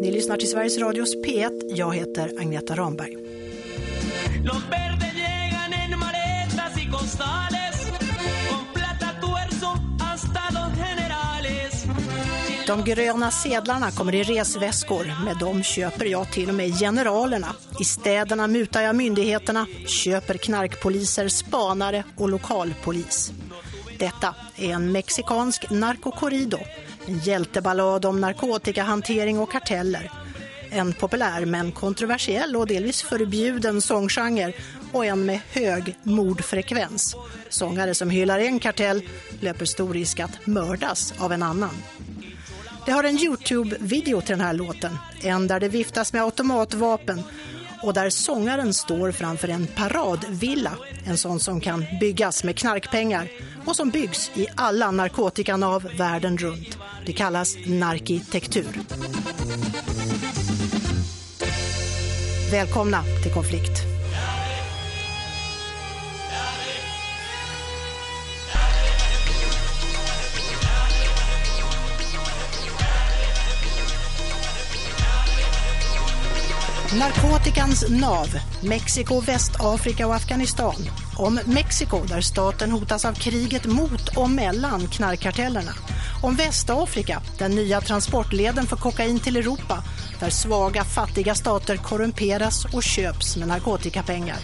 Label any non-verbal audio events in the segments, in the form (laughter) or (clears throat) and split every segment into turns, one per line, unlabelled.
Ni lyssnar till Sveriges Radios P1. Jag heter Agneta Ramberg. De gröna sedlarna kommer i resväskor. Med dem köper jag till och med generalerna. I städerna mutar jag myndigheterna, köper knarkpoliser, spanare och lokalpolis. Detta är en mexikansk narkokorrido. En hjälteballad om narkotikahantering och karteller. En populär men kontroversiell och delvis förbjuden sånggenre och en med hög mordfrekvens. Sångare som hyllar en kartell löper stor risk att mördas av en annan. Det har en Youtube-video till den här låten. En där det viftas med automatvapen och där sångaren står framför en paradvilla. En sån som kan byggas med knarkpengar och som byggs i alla narkotikanav världen runt. Det kallas narkitektur. Välkomna till konflikt. Narkotikans nav, Mexiko, Västafrika och Afghanistan. Om Mexiko där staten hotas av kriget mot och mellan knarkkartellerna. Om Västafrika, den nya transportleden för kokain till Europa där svaga fattiga stater korrumperas och köps med narkotikapengar.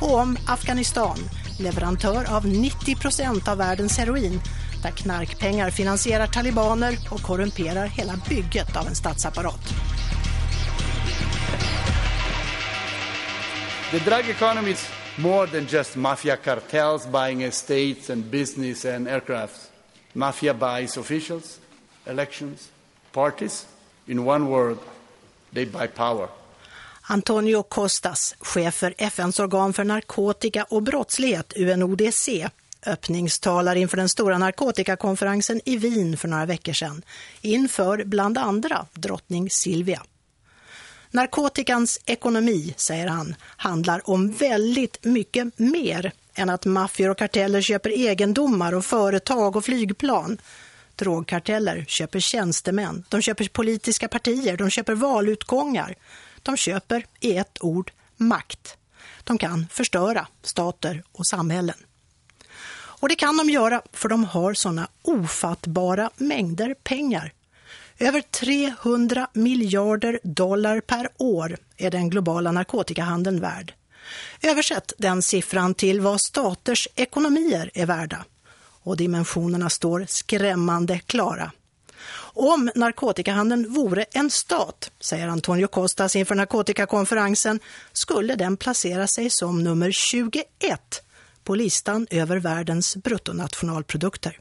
Och om Afghanistan, leverantör av 90 procent av världens heroin där knarkpengar finansierar talibaner och korrumperar hela bygget av en statsapparat.
The drug economy is more than just mafia cartels buying estates and business and aircrafts. Mafia buys officials, elections, parties. In one word, they buy power.
Antonio Costas, chef för FNs organ för narkotika och brottslighet, UNODC, öppningstalar inför den stora narkotikakonferensen i Wien för några veckor sedan, inför bland andra drottning Silvia. Narkotikans ekonomi, säger han, handlar om väldigt mycket mer än att maffior och karteller köper egendomar och företag och flygplan. Drogkarteller köper tjänstemän, de köper politiska partier, de köper valutgångar. De köper i ett ord makt. De kan förstöra stater och samhällen. Och det kan de göra för de har såna ofattbara mängder pengar över 300 miljarder dollar per år är den globala narkotikahandeln värd. Översätt den siffran till vad staters ekonomier är värda. Och dimensionerna står skrämmande klara. Om narkotikahandeln vore en stat, säger Antonio Costas inför narkotikakonferensen, skulle den placera sig som nummer 21 på listan över världens bruttonationalprodukter.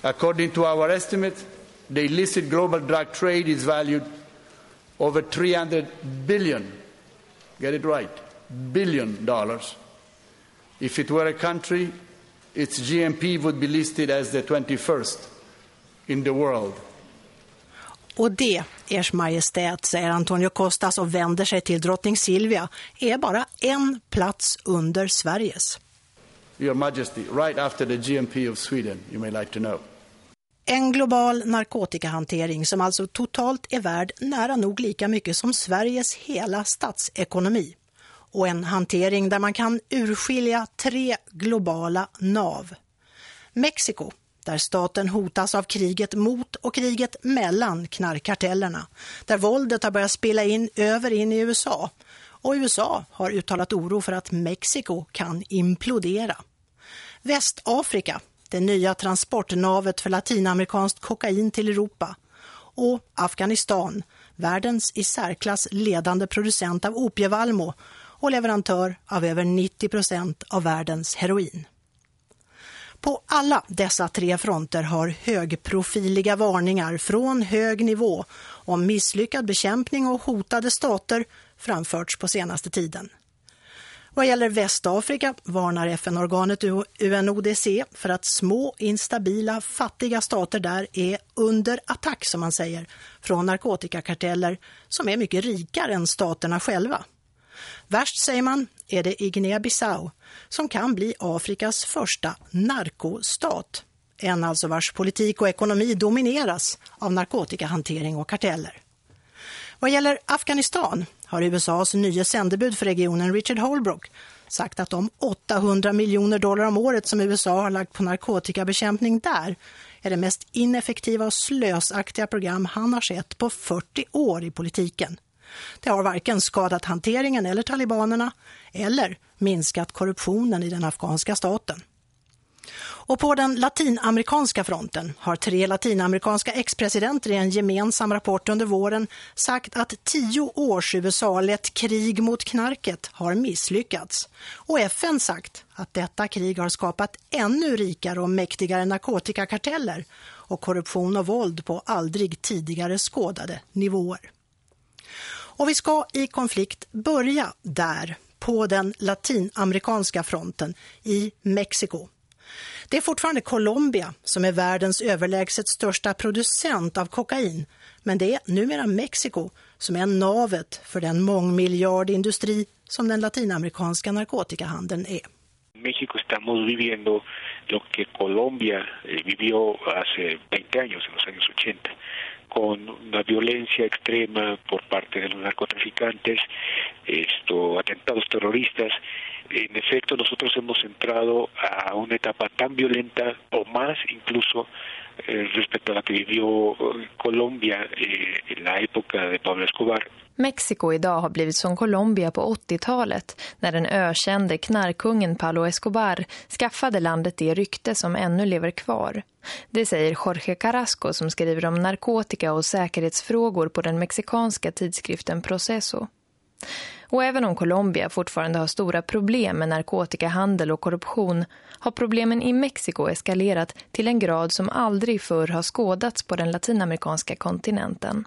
According to our estimate, the illicit global drug trade is valued over 300 billion, get it right, billion dollars. If it were a country, its GMP would be listed as the 21st in the world.
Och det, Ers Majestät, säger Antonio Costas och vänder sig till drottning Silvia, är bara en plats under Sveriges.
Your Majesty, right after the GMP of Sweden, you may like to know.
En global narkotikahantering som alltså totalt är värd nära nog lika mycket som Sveriges hela statsekonomi. Och en hantering där man kan urskilja tre globala nav. Mexiko, där staten hotas av kriget mot och kriget mellan knarkkartellerna. Där våldet har börjat spela in över in i USA. Och USA har uttalat oro för att Mexiko kan implodera. Västafrika det nya transportnavet för latinamerikanskt kokain till Europa och Afghanistan, världens i särklass ledande producent av opievalmo och leverantör av över 90 procent av världens heroin. På alla dessa tre fronter har högprofiliga varningar från hög nivå om misslyckad bekämpning och hotade stater framförts på senaste tiden. Vad gäller Västafrika varnar FN-organet UNODC för att små, instabila, fattiga stater där är under attack som man säger från narkotikakarteller som är mycket rikare än staterna själva. Värst säger man är det i Guinea-Bissau som kan bli Afrikas första narkostat. en alltså vars politik och ekonomi domineras av narkotikahantering och karteller. Vad gäller Afghanistan har USAs nya sändebud för regionen Richard Holbrooke sagt att de 800 miljoner dollar om året som USA har lagt på narkotikabekämpning där är det mest ineffektiva och slösaktiga program han har sett på 40 år i politiken. Det har varken skadat hanteringen eller talibanerna eller minskat korruptionen i den afghanska staten. Och på den latinamerikanska fronten har tre latinamerikanska ex-presidenter i en gemensam rapport under våren sagt att tio års USA-lett krig mot knarket har misslyckats. Och FN sagt att detta krig har skapat ännu rikare och mäktigare narkotikakarteller och korruption och våld på aldrig tidigare skådade nivåer. Och vi ska i konflikt börja där, på den latinamerikanska fronten i Mexiko. Det är fortfarande Colombia som är världens överlägset största producent av kokain, men det är numera Mexiko som är navet för den mångmiljardindustri som den latinamerikanska narkotikahandeln är.
México estamos viviendo lo que Colombia eh, vivió hace 20 años, en los años 80. con una violencia extrema por parte de los narcotraficantes, esto, atentados terroristas. En efecto, nosotros hemos entrado a una etapa tan violenta o más incluso eh, respecto a la que vivió eh, Colombia eh, en la época de Pablo Escobar.
Mexiko idag har blivit som Colombia på 80-talet när den ökände knarkungen Pablo Escobar skaffade landet det rykte som ännu lever kvar. Det säger Jorge Carrasco som skriver om narkotika och säkerhetsfrågor på den mexikanska tidskriften Proceso. Och även om Colombia fortfarande har stora problem med narkotikahandel och korruption har problemen i Mexiko eskalerat till en grad som aldrig förr har skådats på den latinamerikanska kontinenten.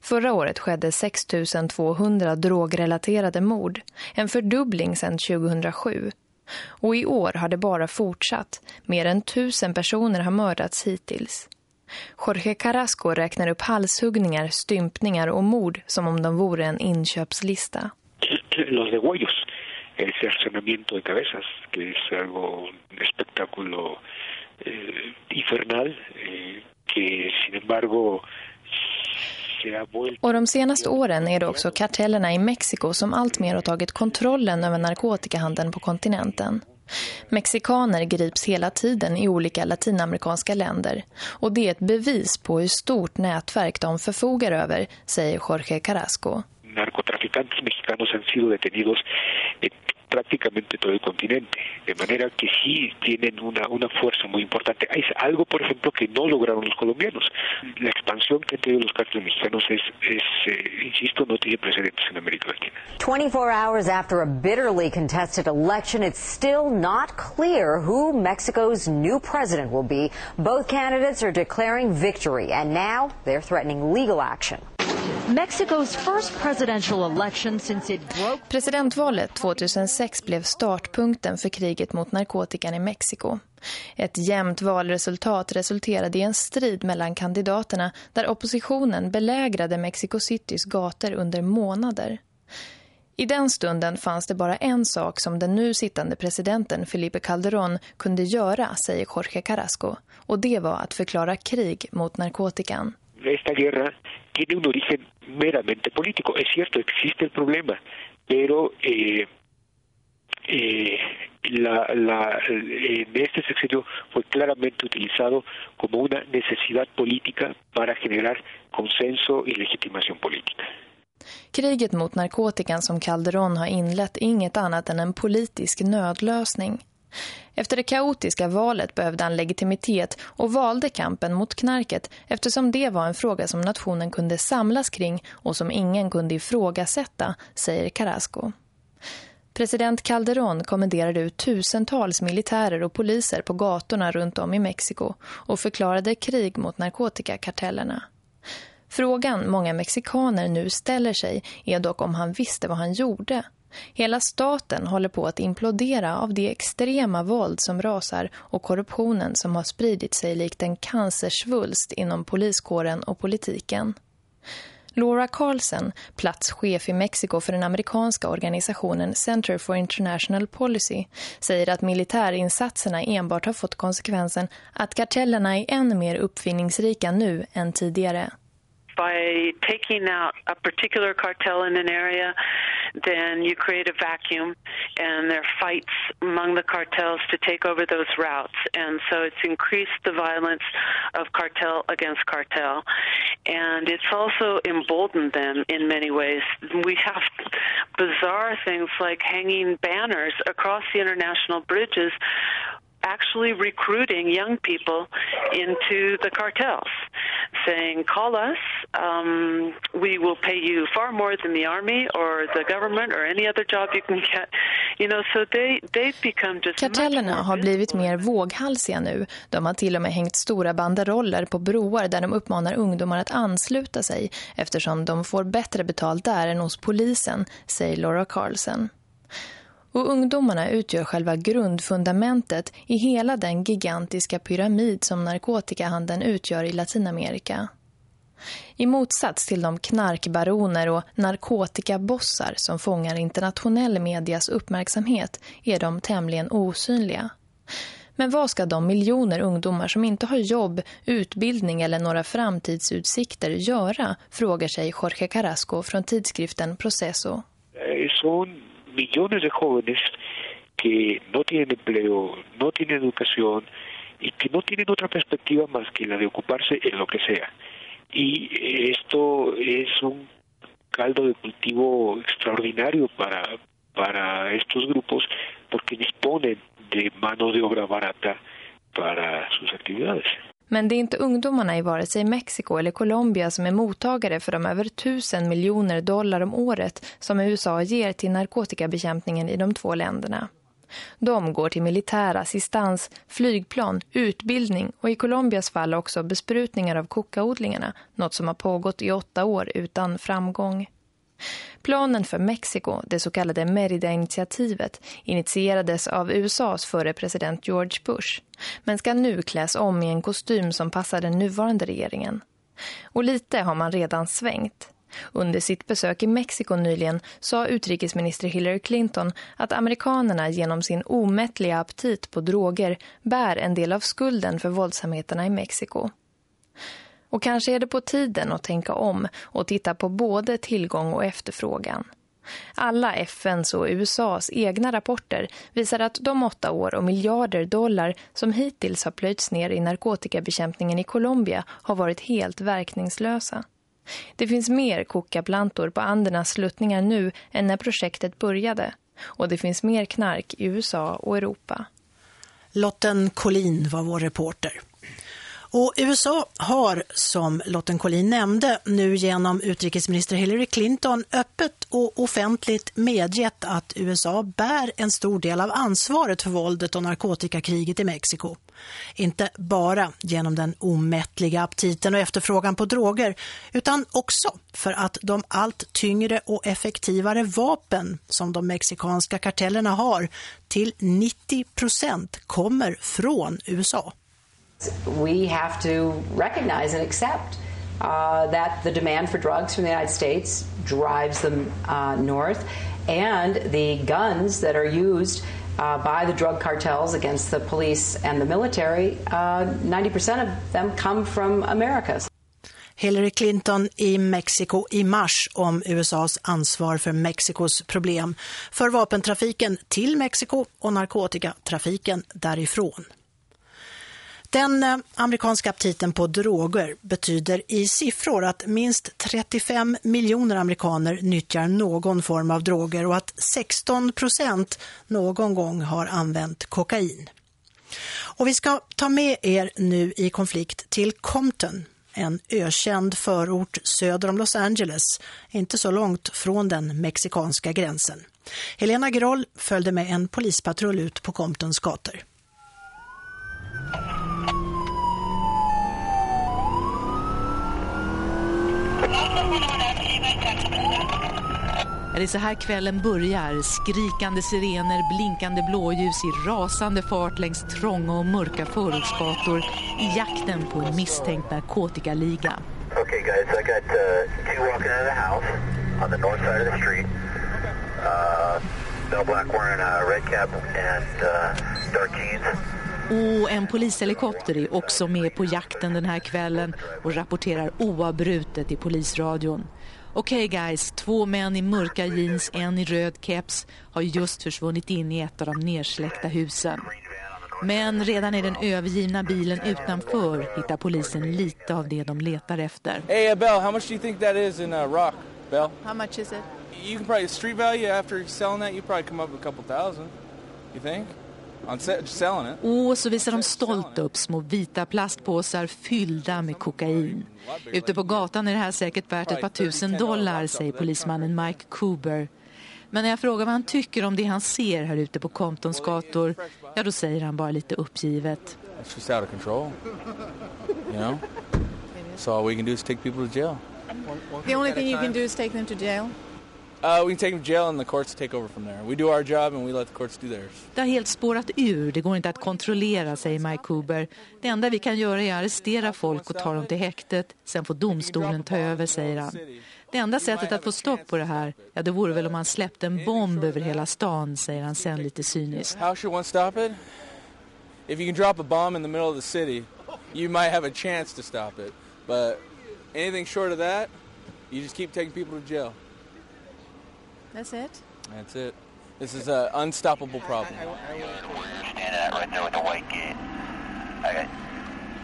Förra året skedde 6 200 drogrelaterade mord, en fördubbling sedan 2007. Och i år har det bara fortsatt. Mer än tusen personer har mördats hittills. Jorge Carrasco räknar upp halshuggningar, stympningar och mord som om de vore en inköpslista.
Los degüellos, el cercenamiento de cabezas, que es algo, un espectáculo eh, infernal, eh, que sin embargo
och de senaste åren är det också kartellerna i Mexiko som alltmer har tagit kontrollen över narkotikahandeln på kontinenten. Mexikaner grips hela tiden i olika latinamerikanska länder och det är ett bevis på hur stort nätverk de förfogar över, säger Jorge Carrasco.
Narcotraficantes mexicanos han sido detenidos prácticamente todo el continente, de manera que sí tienen una, una fuerza muy importante. Es algo, por ejemplo, que no lograron los colombianos. La expansión que han tenido los cárteles mexicanos es, es eh, insisto, no tiene precedentes en América Latina.
24 hours after a bitterly contested election, it's still not clear who Mexico's new president will be. Both candidates are declaring victory, and now they're threatening legal action.
Presidentvalet 2006 blev startpunkten för kriget mot narkotikan i Mexiko. Ett jämnt valresultat resulterade i en strid mellan kandidaterna där oppositionen belägrade Mexico Citys gator under månader. I den stunden fanns det bara en sak som den nu sittande presidenten Felipe Calderón kunde göra, säger Jorge Carrasco. Och det var att förklara krig mot narkotikan.
Esta guerra tiene un origen meramente político. Es cierto, existe el problema, pero eh, eh, la, la, en este sexenio fue claramente utilizado como una necesidad política para generar consenso y legitimación política.
Kriget mot narkotikan som Calderón har inlett inget annat än en politisk nödlösning. Efter det kaotiska valet behövde han legitimitet och valde kampen mot knarket eftersom det var en fråga som nationen kunde samlas kring och som ingen kunde ifrågasätta, säger Carrasco. President Calderón kommenderade ut tusentals militärer och poliser på gatorna runt om i Mexiko och förklarade krig mot narkotikakartellerna. Frågan många mexikaner nu ställer sig är dock om han visste vad han gjorde- Hela staten håller på att implodera av det extrema våld som rasar och korruptionen som har spridit sig likt en cancersvulst inom poliskåren och politiken. Laura Carlsen, platschef i Mexiko för den amerikanska organisationen Center for International Policy, säger att militärinsatserna enbart har fått konsekvensen att kartellerna är än mer uppfinningsrika nu än tidigare.
By taking out a particular cartel in an area, then you create a vacuum and there are fights among the cartels to take over those routes. And so it's increased the violence of cartel against cartel. And it's also emboldened them in many ways. We have bizarre things like hanging banners across the international bridges actually recruiting young people into the cartels, saying, call us, um, we will pay you far more than the army or the government or any other job you can get. You know, so they, they've become just
Kartellerna har blivit mer våghalsiga nu. De har till och med hängt stora banderoller på broar där de uppmanar ungdomar att ansluta sig eftersom de får bättre betalt där än hos polisen, säger Laura Carlson. Och ungdomarna utgör själva grundfundamentet i hela den gigantiska pyramid som narkotikahandeln utgör i Latinamerika. I motsats till de knarkbaroner och narkotikabossar som fångar internationell medias uppmärksamhet är de tämligen osynliga. Men vad ska de miljoner ungdomar som inte har jobb, utbildning eller några framtidsutsikter göra, frågar sig Jorge Carrasco från tidskriften Processo.
Eh, son millones de jóvenes que no tienen empleo, no tienen educación y que no tienen otra perspectiva más que la de ocuparse en lo que sea. Y esto es un caldo de cultivo extraordinario para, para estos grupos porque disponen de mano de obra barata para sus actividades.
Men det är inte ungdomarna i vare sig Mexiko eller Colombia som är mottagare för de över tusen miljoner dollar om året som USA ger till narkotikabekämpningen i de två länderna. De går till militär assistans, flygplan, utbildning och i Colombias fall också besprutningar av kokaodlingarna, något som har pågått i åtta år utan framgång. Planen för Mexiko, det så kallade Merida-initiativet, initierades av USAs förre president George Bush, men ska nu kläs om i en kostym som passar den nuvarande regeringen. Och lite har man redan svängt. Under sitt besök i Mexiko nyligen sa utrikesminister Hillary Clinton att amerikanerna genom sin omättliga aptit på droger bär en del av skulden för våldsamheterna i Mexiko. Och kanske är det på tiden att tänka om och titta på både tillgång och efterfrågan. Alla FNs och USAs egna rapporter visar att de åtta år och miljarder dollar som hittills har plöjts ner i narkotikabekämpningen i Colombia har varit helt verkningslösa. Det finns mer kokaplantor på Andernas sluttningar nu än när projektet började. Och det finns mer knark i USA och Europa.
Lotten Collin var vår reporter. Och USA har, som Lotten Collin nämnde, nu genom utrikesminister Hillary Clinton öppet och offentligt medgett att USA bär en stor del av ansvaret för våldet och narkotikakriget i Mexiko. Inte bara genom den omättliga aptiten och efterfrågan på droger utan också för att de allt tyngre och effektivare vapen som de mexikanska kartellerna har till 90 procent kommer från USA.
We have to recognize and accept uh, that the demand for drugs from the United States drives them uh, north, and the guns that are used uh, by the drug cartels against the police and the military, 90% uh, of them come from America.
Hillary Clinton i Mexiko i mars om USAs ansvar för Mexikos problem för vapentrafiken till Mexiko och narkotikatrafiken därifrån. Den eh, amerikanska aptiten på droger betyder i siffror att minst 35 miljoner amerikaner nyttjar någon form av droger och att 16 procent någon gång har använt kokain. Och vi ska ta med er nu i konflikt till Compton, en ökänd förort söder om Los Angeles, inte så långt från den mexikanska gränsen. Helena Groll följde med en polispatrull ut på Comptons gator.
Det är så här kvällen börjar. Skrikande sirener, blinkande blåljus i rasande fart längs trånga och mörka förortsgator i jakten på en misstänkt narkotikaliga.
Okay, guys, I got uh, two walking out of the house on the north side of the street. Uh, Bill Black wearing a red cap and uh, dark jeans.
Och en polishelikopter är också med på jakten den här kvällen och rapporterar oavbrutet i polisradion. Okej okay guys, två män i mörka jeans, en i röd keps har just försvunnit in i ett av de nersläckta husen. Men redan i den övergivna bilen utanför hittar polisen lite av det de letar efter.
Hey uh, Bell, how much do you think that is in uh, rock, Bell?
How much is it?
You can probably street value after selling that, you probably come up with a couple thousand. You think?
Och så visar de stolt upp små vita plastpåsar fyllda med kokain. Ute på gatan är det här säkert värt ett par tusen dollar, säger polismannen Mike Cooper. Men när jag frågar vad han tycker om det han ser här ute på Comptons gator, ja då säger han bara lite uppgivet.
It's just out of control. You know? So all we can do is take people to jail.
The only thing you can do is take them to jail?
Det har helt spårat ur. Det går inte att kontrollera, säger Mike Cooper. Det enda vi kan göra är att arrestera folk och ta dem till häktet. Sen får domstolen ta över, säger han. Det enda sättet att få stopp på det här, ja det vore väl om man släppte en bomb över hela stan, säger han sen lite cyniskt.
How should one stop it? If you can drop a bomb in the middle of the city, you might have a chance to stop it. But anything short of that, you just keep taking people to jail.
That's it?
That's it. This is an unstoppable problem.
Standing out right there with the white gate. I got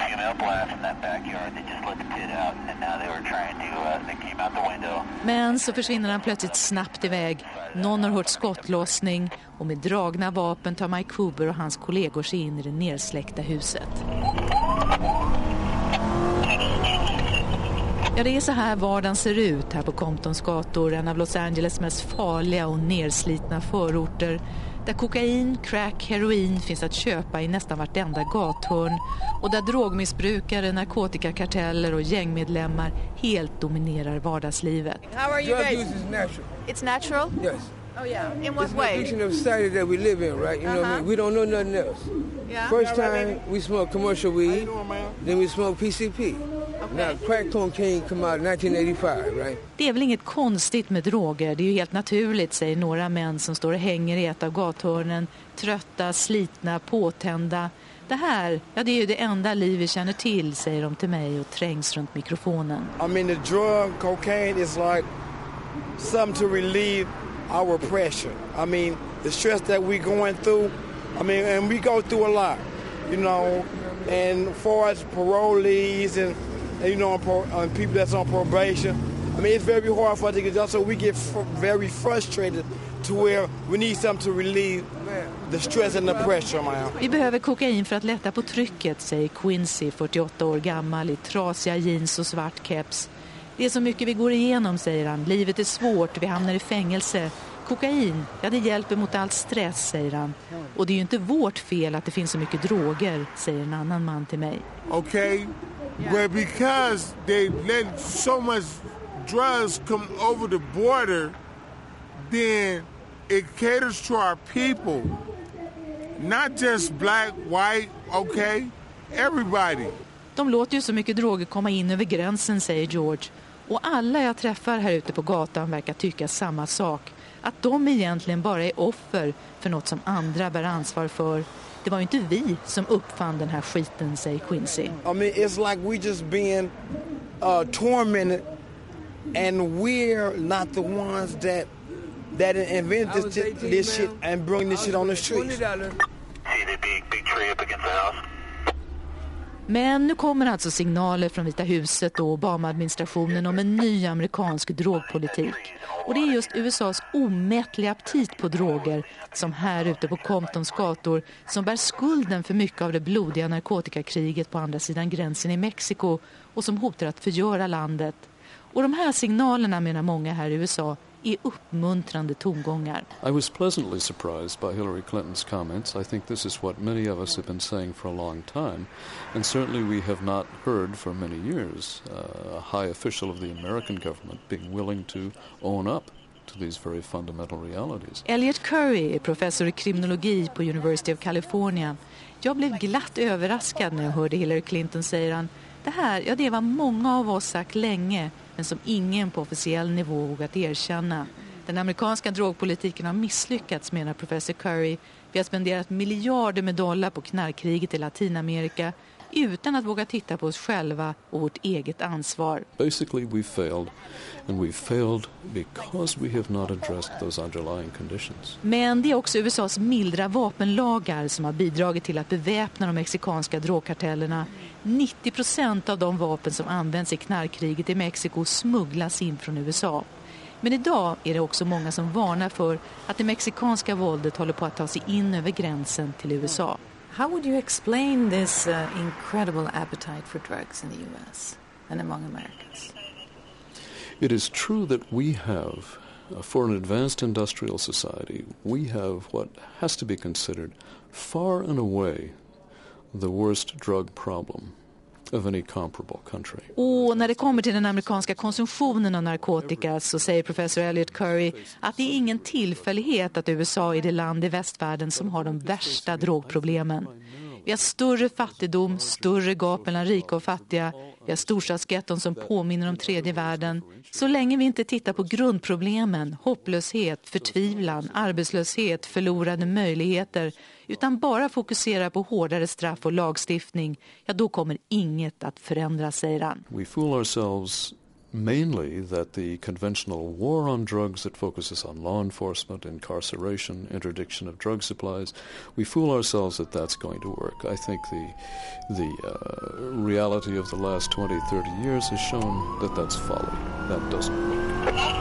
two male blasts in that backyard. They just let the kid out and now they were trying to, uh, they came out the window.
Men så försvinner han plötsligt snabbt iväg. Någon har hört skottlossning och med dragna vapen tar Mike Cooper och hans kollegor sig in i det nersläckta huset. Ja, det är så här vardagen ser ut här på Comptons gator, en av Los Angeles mest farliga och nerslitna förorter. Där kokain, crack, heroin finns att köpa i nästan vartenda gathörn. Och där drogmissbrukare, narkotikakarteller och gängmedlemmar helt dominerar vardagslivet.
How are you
Drug
guys?
use is natural.
It's natural?
Yes.
Oh yeah. In what
It's an
way?
addiction of society that we live in, right? You know what I mean? We don't know nothing else.
Yeah.
First time we smoked commercial weed, then we smoked PCP. Now crack cocaine come out in 1985, right?
Det är väl inget konstigt med droger, det är ju helt naturligt, säger några män som står och hänger i ett av gathörnen. Trötta, slitna, påtända. Det här, ja det är ju det enda liv vi känner till, säger de till mig och trängs runt mikrofonen.
I mean, the drug, cocaine, is like something to relieve our pressure. I mean, the stress that we're going through, I mean, and we go through a lot, you know, and for us parolees and, you know, and, people that's on probation, I mean, it's very hard for us to get done, so we get fr- very frustrated to where we need something to relieve the stress and the pressure, man.
Vi behöver kokain för att lätta på trycket, säger Quincy, 48 år gammal, i trasiga jeans och svart keps. Det är så mycket vi går igenom, säger han. Livet är svårt, vi hamnar i fängelse. Kokain, ja det hjälper mot all stress, säger han. Och det är ju inte vårt fel att det finns så mycket droger, säger en annan man till mig.
okay? But because they let so much drugs come over the border, then it caters to our people. Not just black, white, okay? Everybody.
De låter ju så mycket droger komma in över gränsen, säger George. Och alla jag träffar här ute på gatan verkar tycka samma sak. Att de egentligen bara är offer för något som andra bär ansvar för. Det var ju inte vi som uppfann den här skiten, säger Quincy.
I mean, it's like we just being uh, tormented, and we're not the ones that that invent this, this, this shit and bring this shit on the streets.
See the big, big tree up against the house?
Men nu kommer alltså signaler från Vita huset och Obama-administrationen om en ny amerikansk drogpolitik. Och det är just USAs omättliga aptit på droger som här ute på Comptons gator som bär skulden för mycket av det blodiga narkotikakriget på andra sidan gränsen i Mexiko och som hotar att förgöra landet. Och de här signalerna menar många här i USA är uppmuntrande tongångar.
I was pleasantly surprised by Hillary Clinton's comments. I think this is what many of us have been saying for a long time. And certainly we have not heard for many years uh, a high official of the American government being willing to own up to these very fundamental realities.
Elliot Curry är professor i kriminologi på University of California. Jag blev glatt överraskad när jag hörde Hillary Clinton, säger han. Det här, ja det är vad många av oss sagt länge men som ingen på officiell nivå vågat erkänna. Den amerikanska drogpolitiken har misslyckats menar professor Curry. Vi har spenderat miljarder med dollar på knarkkriget i Latinamerika utan att våga titta på oss själva och vårt eget ansvar.
Basically we failed and we failed because we have not addressed those underlying conditions.
Men det är också USAs mildra vapenlagar som har bidragit till att beväpna de mexikanska drogkartellerna. 90 procent av de vapen som används i knarkkriget i Mexiko smugglas in från USA. Men idag är det också många som varnar för att det mexikanska våldet håller på att ta sig in över gränsen till USA.
How would you explain this uh, incredible appetite for drugs in the U.S. and among Americans?
It is true that we have, uh, for an advanced industrial society, we have what has to be considered far and away the worst drug problem of any comparable country.
Och när det kommer till den amerikanska konsumtionen av narkotika så säger professor Elliot Curry att det är ingen tillfällighet att USA är det land i västvärlden som har de värsta drogproblemen. Vi har större fattigdom, större gap mellan rika och fattiga. Vi har storstadsgetton som påminner om tredje världen. Så länge vi inte tittar på grundproblemen, hopplöshet, förtvivlan, arbetslöshet, förlorade möjligheter utan bara fokuserar på hårdare straff och lagstiftning, ja då kommer inget att förändras, säger han.
We fool ourselves mainly that the conventional war on drugs that focuses on law enforcement, incarceration, interdiction of drug supplies, we fool ourselves that that's going to work. I think the, the uh, reality of the last 20, 30 years has shown that that's folly. That doesn't work.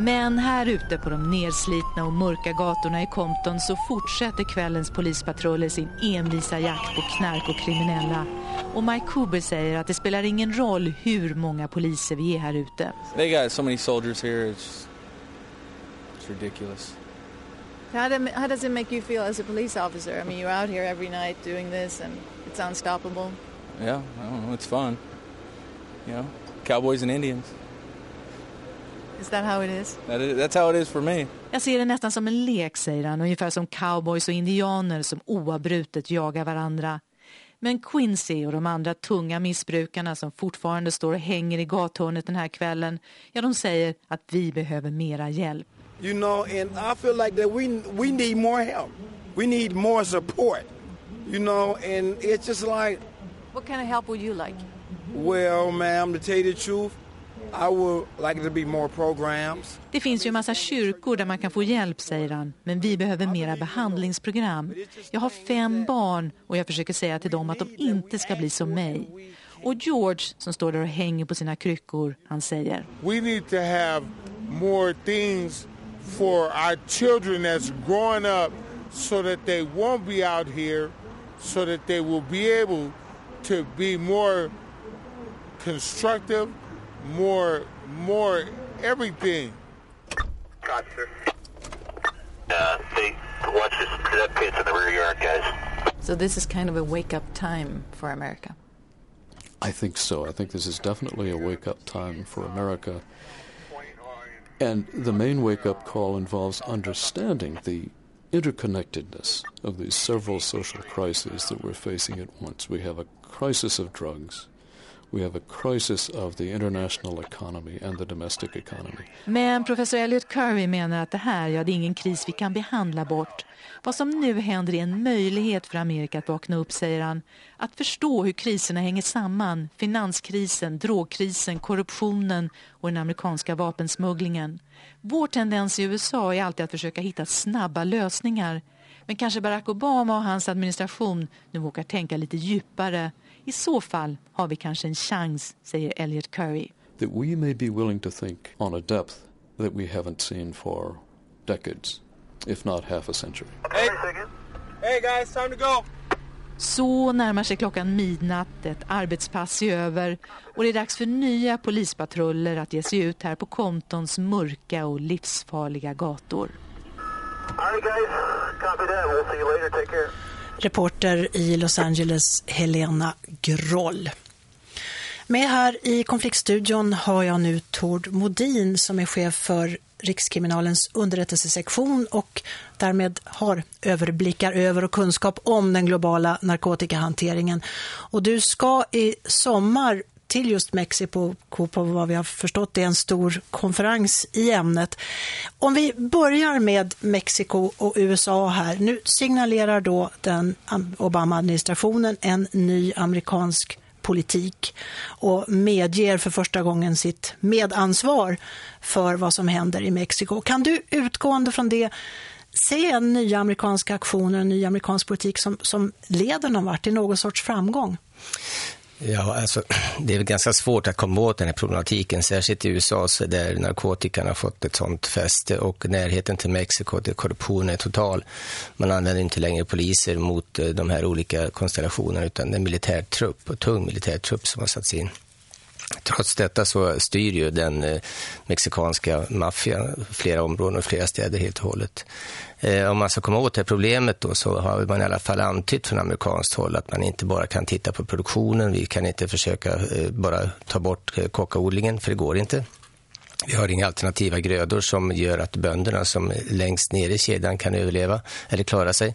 Men här ute på de nerslitna och mörka gatorna i Compton så fortsätter kvällens polispatruller sin envisa jakt på knark och kriminella. Och Mike Cooper säger att det spelar ingen roll hur många poliser vi är här ute.
They got so many soldiers here, it's, it's ridiculous.
How, do, how does it make you feel as a police officer? I mean, you're out here every night doing this and it's unstoppable.
Yeah, I don't know, it's fun. You know, cowboys and Indians.
Is that how it is?
That is that's how it is for me.
Jag ser det nästan som en lek, säger han, ungefär som cowboys och indianer som oavbrutet jagar varandra. Men Quincy och de andra tunga missbrukarna som fortfarande står och hänger i gathörnet den här kvällen, ja de säger att vi behöver mera hjälp.
You know, and I feel like that we we need more help. We need more support. You know, and it's just like
What kind of help would you like?
Well, ma'am, to tell you the truth,
Det finns ju en massa kyrkor där man kan få hjälp, säger han. Men vi behöver mera behandlingsprogram. Jag har fem barn och jag försöker säga till dem att de inte ska bli som mig. Och George, som står där och hänger på sina kryckor, han säger
We need to have more things for our children that's growing up so that they won't be out here, so that they will be able to be more constructive, more, more everything.
Roger. Uh, they watch this cadet pits in the rear yard, guys.
So this is kind of a wake-up time for America.
I think so. I think this is definitely a wake up time for America. And the main wake up call involves understanding the interconnectedness of these several social crises that we're facing at once. We have a crisis of drugs. We have a crisis of the international economy and the domestic economy.
Men professor Elliot Curry menar att det här, ja det är ingen kris vi kan behandla bort. Vad som nu händer är en möjlighet för Amerika att vakna upp, säger han. Att förstå hur kriserna hänger samman. Finanskrisen, drogkrisen, korruptionen och den amerikanska vapensmugglingen. Vår tendens i USA är alltid att försöka hitta snabba lösningar. Men kanske Barack Obama och hans administration nu vågar tänka lite djupare. I så fall har vi kanske en chans, säger Elliot Curry.
That we may be willing to think on a depth that we haven't seen for decades, if not half a century.
Hey, hey guys, time to go.
Så närmar sig klockan midnatt, ett arbetspass är över och det är dags för nya polispatruller att ge sig ut här på Comptons mörka och livsfarliga gator.
All right, guys. Copy that. We'll see you later. Take care.
Reporter i Los Angeles, Helena Groll. Med här i konfliktstudion har jag nu Tord Modin som är chef för Rikskriminalens underrättelsesektion och därmed har överblickar över och kunskap om den globala narkotikahanteringen. Och du ska i sommar till just Mexiko på vad vi har förstått är en stor konferens i ämnet. Om vi börjar med Mexiko och USA här. Nu signalerar då den Obama-administrationen en ny amerikansk politik och medger för första gången sitt medansvar för vad som händer i Mexiko. Kan du utgående från det se en ny amerikansk aktion och en ny amerikansk politik som, som leder någon vart till någon sorts framgång?
Ja, alltså, (clears throat) det är ganska svårt att komma åt den här problematiken, särskilt i USA där narkotikan har fått ett sånt fäste och närheten till Mexiko där korruptionen är total. Man använder inte längre poliser mot eh, de här olika konstellationerna utan det är militärtrupp och tung militärtrupp som har satts in. Trots detta så styr ju den eh, mexikanska maffian flera områden och flera städer helt och hållet. Eh, om man ska komma åt det här problemet då, så har man i alla fall antytt från amerikanskt håll att man inte bara kan titta på produktionen. Vi kan inte försöka eh, bara ta bort eh, kockaodlingen för det går inte. Vi har inga alternativa grödor som gör att bönderna som längst ner i kedjan kan överleva eller klara sig.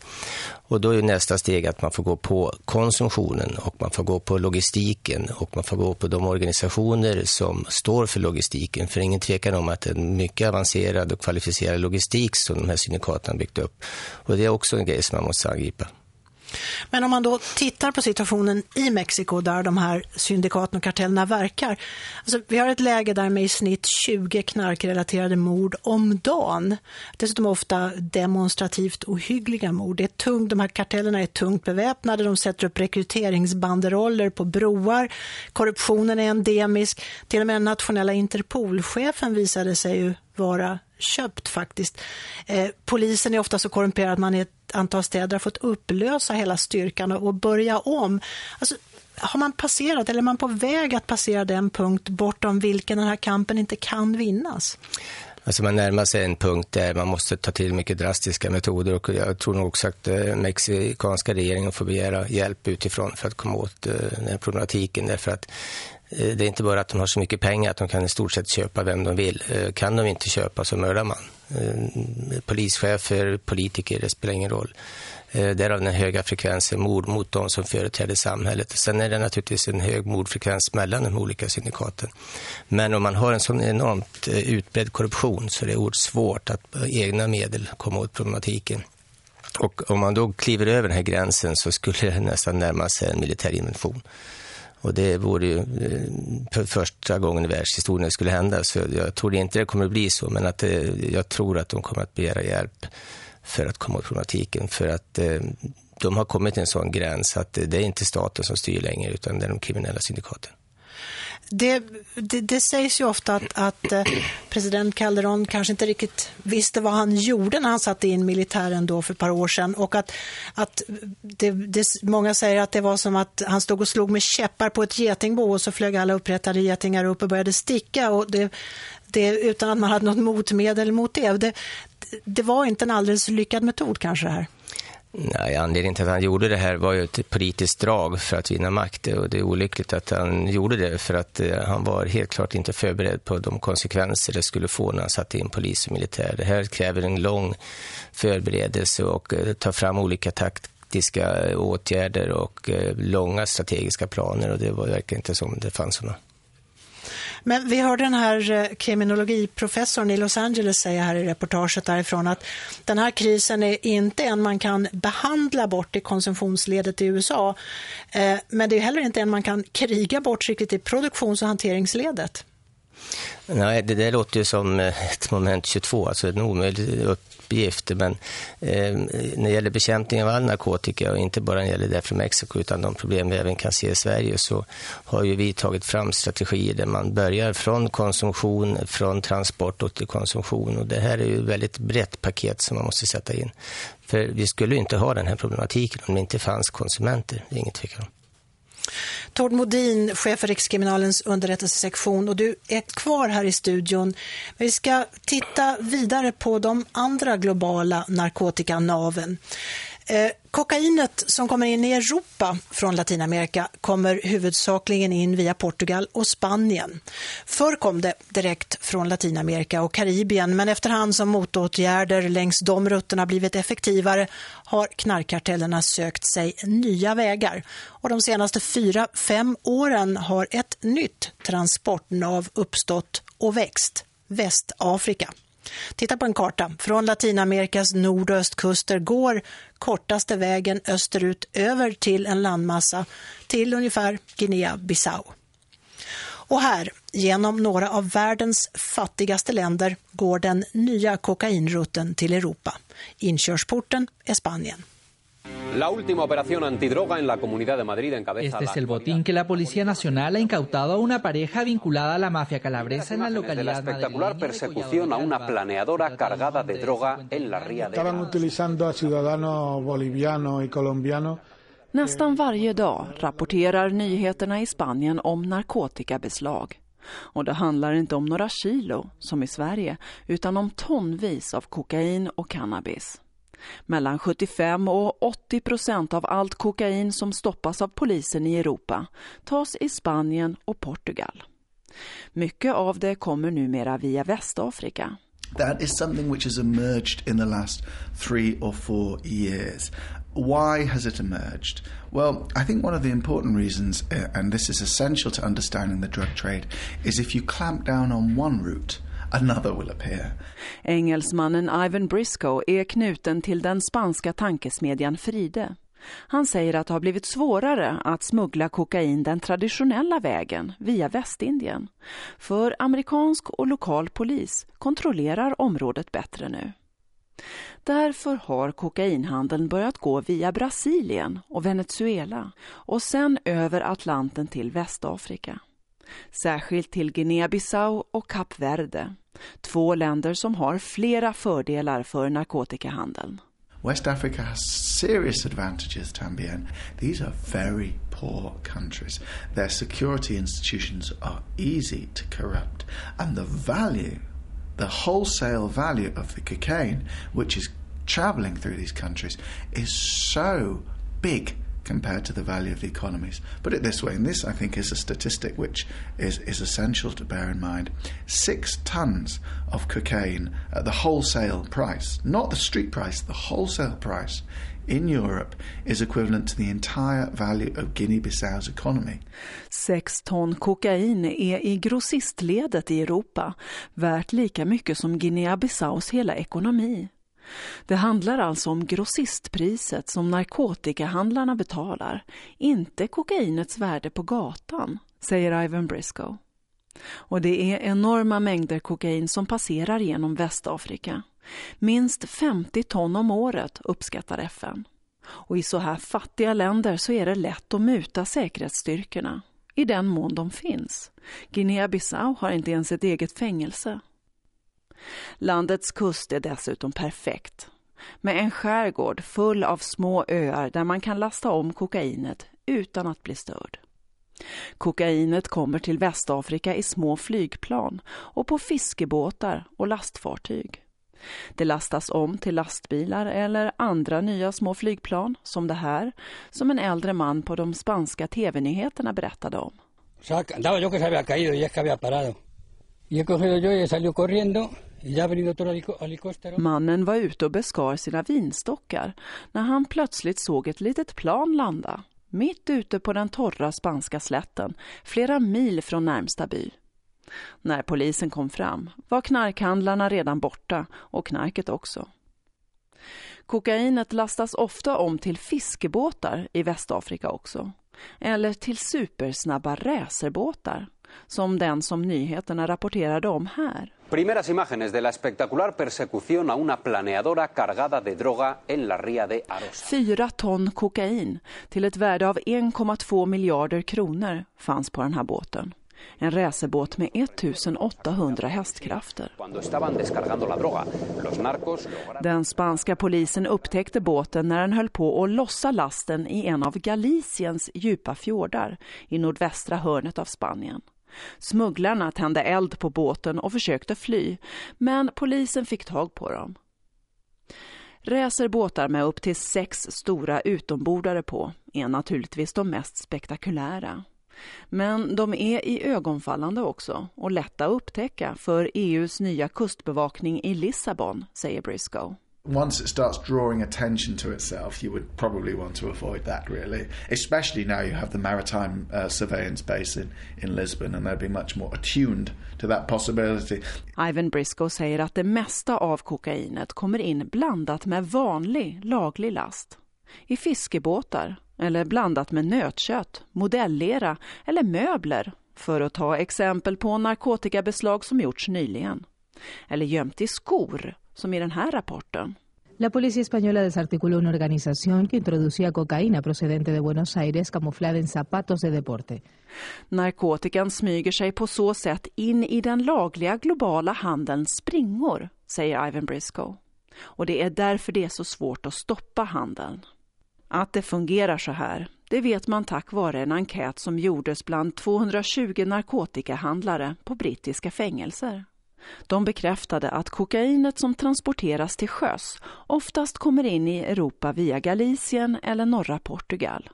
Och då är nästa steg att man får gå på konsumtionen och man får gå på logistiken och man får gå på de organisationer som står för logistiken. För ingen tvekan om att det är en mycket avancerad och kvalificerad logistik som de här syndikaten har byggt upp. Och det är också en grej som man måste angripa.
Men om man då tittar på situationen i Mexiko där de här syndikaten och kartellerna verkar. Alltså, vi har ett läge där med i snitt 20 knarkrelaterade mord om dagen. Dessutom ofta demonstrativt ohyggliga mord. Det är tungt, de här kartellerna är tungt beväpnade. De sätter upp rekryteringsbanderoller på broar. Korruptionen är endemisk. Till och med den nationella Interpolchefen visade sig ju vara köpt faktiskt. Eh, polisen är ofta så korrumperad att man i ett antal städer har fått upplösa hela styrkan och, och börja om. Alltså, har man passerat eller är man på väg att passera den punkt bortom vilken den här kampen inte kan vinnas?
Alltså man närmar sig en punkt där man måste ta till mycket drastiska metoder och jag tror nog också att eh, mexikanska regeringen får begära hjälp utifrån för att komma åt eh, den här problematiken därför att Eh, det är inte bara att de har så mycket pengar att de kan i stort sett köpa vem de vill. Eh, kan de inte köpa så mördar man. Eh, polischefer, politiker, det spelar ingen roll. Därav den höga frekvensen mord mot de som företräder samhället. Sen är det naturligtvis en hög mordfrekvens mellan de olika syndikaten. Men om man har en sån enormt utbredd korruption så är det oerhört svårt att på egna medel komma åt problematiken. Och om man då kliver över den här gränsen så skulle det nästan närma sig en militär invention. Och det vore ju eh, för första gången i världshistorien det skulle hända. Så jag tror inte det kommer att bli så, men att det, jag tror att de kommer att begära hjälp för att komma åt problematiken. För att eh, de har kommit till en sån gräns att det är inte staten som styr längre utan det är de kriminella syndikaten.
Det, det, det, sägs ju ofta att, att eh, president Calderon kanske inte riktigt visste vad han gjorde när han satte in militären då för ett par år sedan. Och att, att det, det, många säger att det var som att han stod och slog med käppar på ett getingbo och så flög alla upprättade getingar upp och började sticka. Och det, det, utan att man hade något motmedel mot det. det. Det var inte en alldeles lyckad metod kanske det här.
Nej, anledningen till att han gjorde det här var ju ett politiskt drag för att vinna makt och det är olyckligt att han gjorde det för att eh, han var helt klart inte förberedd på de konsekvenser det skulle få när han satte in polis och militär. Det här kräver en lång förberedelse och eh, ta fram olika taktiska eh, åtgärder och långa strategiska planer och det var verkligen inte som det fanns sådana.
Men vi hörde den här eh, kriminologiprofessorn i Los Angeles säga här i reportaget därifrån att den här krisen är inte en man kan behandla bort i konsumtionsledet i USA. Eh, men det är heller inte en man kan kriga bort riktigt i produktions- och hanteringsledet.
Nej, det där låter ju som eh, ett moment 22, alltså en omöjlig uppgifter. Men eh, när det gäller bekämpning av all narkotika, och inte bara när det gäller det från Mexiko, utan de problem vi även kan se i Sverige, så har ju vi tagit fram strategier där man börjar från konsumtion, från transport och till konsumtion. Och det här är ju ett väldigt brett paket som man måste sätta in. För vi skulle ju inte ha den här problematiken om det inte fanns konsumenter, det är inget tvekan om.
Tord Modin, chef för Rikskriminalens underrättelsesektion och du är kvar här i studion. Vi ska titta vidare på de andra globala narkotikanaven. Eh, kokainet som kommer in i Europa från Latinamerika kommer huvudsakligen in via Portugal och Spanien. Förr kom det direkt från Latinamerika och Karibien men efterhand som motåtgärder längs de rutterna blivit effektivare har knarkkartellerna sökt sig nya vägar. Och de senaste fyra, fem åren har ett nytt transportnav uppstått och växt, Västafrika. Titta på en karta. Från Latinamerikas nord- och östkuster går kortaste vägen österut över till en landmassa till ungefär Guinea-Bissau. Och här, genom några av världens fattigaste länder, går den nya kokainrutten till Europa. Inkörsporten är Spanien.
La última operación antidroga en la Comunidad de Madrid encabeza
Este es el botín que la Policía Nacional ha incautado a una pareja vinculada a la mafia calabresa en la localidad
de la espectacular persecución a una planeadora cargada de droga en la ría de
Estaban utilizando a ciudadanos bolivianos y colombianos
Nästan varje dag rapporterar nyheterna i Spanien om narkotikabeslag. Och det handlar inte om några kilo, som i Sverige, utan om tonvis av kokain och cannabis. Mellan 75 och 80 procent av allt kokain som stoppas av polisen i Europa tas i Spanien och Portugal. Mycket av det kommer numera via Västafrika.
That is something which has emerged in the last three or four years. Why has it emerged? Well, I think one of the important reasons, eh, and this is essential to understanding the drug trade, is if you clamp down on one route, another will appear.
Engelsmannen Ivan Briscoe är knuten till den spanska tankesmedjan Fride. Han säger att det har blivit svårare att smuggla kokain den traditionella vägen via Västindien. För amerikansk och lokal polis kontrollerar området bättre nu. Därför har kokainhandeln börjat gå via Brasilien och Venezuela och sen över Atlanten till Västafrika. Särskilt till Guinea-Bissau och Kap Verde. Två länder som har flera fördelar för narkotikahandeln.
West Africa has serious advantages, Tambien. These are very poor countries. Their security institutions are easy to corrupt. And the value, the wholesale value of the cocaine, which is traveling through these countries, is so big compared to the value of the economies. Put it this way, and this I think is a statistic which is, is essential to bear in mind. Six tons of cocaine at the wholesale price, not the street price, the wholesale price in Europe is equivalent to the entire value of Guinea-Bissaus economy.
Sex ton kokain är i grossistledet i Europa värt lika mycket som Guinea-Bissaus hela ekonomi. Det handlar alltså om grossistpriset som narkotikahandlarna betalar, inte kokainets värde på gatan, säger Ivan Briscoe. Och det är enorma mängder kokain som passerar genom Västafrika. Minst 50 ton om året uppskattar FN. Och i så här fattiga länder så är det lätt att muta säkerhetsstyrkorna, i den mån de finns. Guinea-Bissau har inte ens ett eget fängelse. Landets kust är dessutom perfekt. Med en skärgård full av små öar där man kan lasta om kokainet utan att bli störd. Kokainet kommer till Västafrika i små flygplan och på fiskebåtar och lastfartyg. Det lastas om till lastbilar eller andra nya små flygplan som det här, som en äldre man på de spanska tv-nyheterna berättade om. Mannen var ute och beskar sina vinstockar när han plötsligt såg ett litet plan landa mitt ute på den torra spanska slätten, flera mil från närmsta by. När polisen kom fram var knarkhandlarna redan borta och knarket också. Kokainet lastas ofta om till fiskebåtar i Västafrika också. Eller till supersnabba racerbåtar, som den som nyheterna rapporterade om här.
Primeras imágenes de la espectacular persecución a una planeadora cargada de droga en la ría de Arosa.
Fyra ton kokain till ett värde av 1,2 miljarder kronor fanns på den här båten. En racerbåt med 1800 hästkrafter. Den spanska polisen upptäckte båten när den höll på att lossa lasten i en av Galiciens djupa fjordar i nordvästra hörnet av Spanien. Smugglarna tände eld på båten och försökte fly, men polisen fick tag på dem. Racerbåtar med upp till sex stora utombordare på är naturligtvis de mest spektakulära. Men de är i ögonfallande också och lätta att upptäcka för EUs nya kustbevakning i Lissabon, säger Briscoe
once it starts drawing attention to itself, you would probably want to avoid that, really. Especially now you have the maritime uh, surveillance base in, in Lisbon, and they'll be much more attuned to that possibility.
Ivan Briscoe säger att det mesta av kokainet kommer in blandat med vanlig laglig last. I fiskebåtar eller blandat med nötkött, modellera eller möbler för att ta exempel på narkotikabeslag som gjorts nyligen. Eller gömt i skor som i den här rapporten.
La policía española desarticuló una organización que introducía cocaína procedente de Buenos Aires camuflada en zapatos de deporte.
Narkotikan smyger sig på så sätt in i den lagliga globala handelns springor, säger Ivan Briscoe. Och det är därför det är så svårt att stoppa handeln. Att det fungerar så här, det vet man tack vare en enkät som gjordes bland 220 narkotikahandlare på brittiska fängelser. De bekräftade att kokainet som transporteras till sjöss oftast kommer in i Europa via Galicien eller norra Portugal.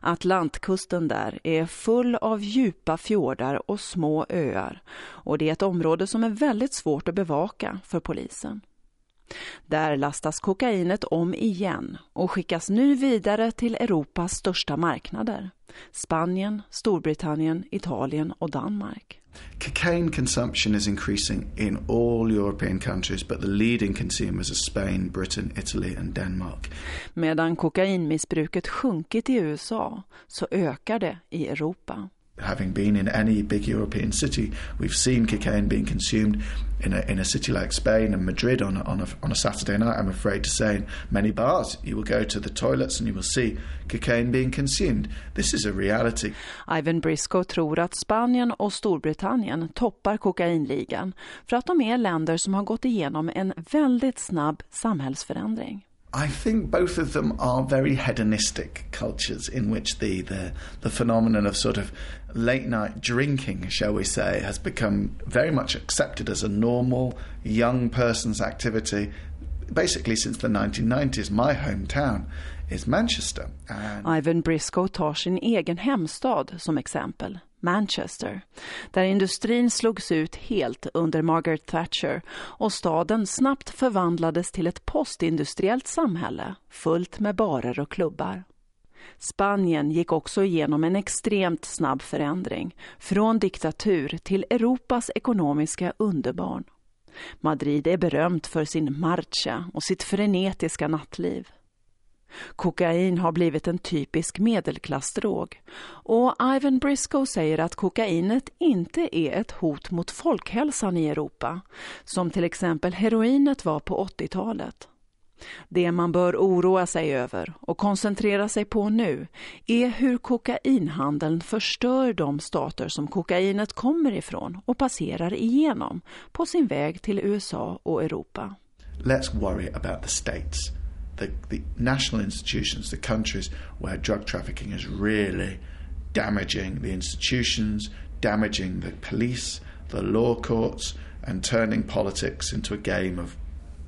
Atlantkusten där är full av djupa fjordar och små öar och det är ett område som är väldigt svårt att bevaka för polisen. Där lastas kokainet om igen och skickas nu vidare till Europas största marknader. Spanien, Storbritannien, Italien och Danmark.
Cocaine consumption is increasing in all European countries, but the leading consumers are Spain, Britain, Italy and Denmark.
Medan kokainmissbruket sjunkit i USA så ökar det i Europa.
Having been in any big European city, we've seen cocaine being consumed in a, in a city like Spain and Madrid on a, on, a, on a Saturday night, I'm afraid to say, in many bars. You will go to the toilets and you will see cocaine being consumed. This is a reality.
Ivan Briscoe tror att Spanien och Storbritannien toppar kokainligan för att de är länder som har gått igenom en väldigt snabb samhällsförändring.
I think both of them are very hedonistic cultures in which the, the, the phenomenon of sort of late night drinking, shall we say, has become very much accepted as a normal young person's activity basically since the 1990s. My hometown is Manchester.
And Ivan Briscoe tar sin egen hemstad som exempel. Manchester, där industrin slogs ut helt under Margaret Thatcher och staden snabbt förvandlades till ett postindustriellt samhälle fullt med barer och klubbar. Spanien gick också igenom en extremt snabb förändring, från diktatur till Europas ekonomiska underbarn. Madrid är berömt för sin marcha och sitt frenetiska nattliv. Kokain har blivit en typisk medelklassdrog och Ivan Briscoe säger att kokainet inte är ett hot mot folkhälsan i Europa, som till exempel heroinet var på 80-talet. Det man bör oroa sig över och koncentrera sig på nu är hur kokainhandeln förstör de stater som kokainet kommer ifrån och passerar igenom på sin väg till USA och Europa.
Let's worry about the states. The, the national institutions, the countries where drug trafficking is really damaging the institutions, damaging the police, the law courts, and turning politics into a game of